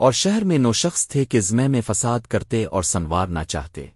اور شہر میں نو شخص تھے کہ زمے میں فساد کرتے اور سنوار نہ چاہتے۔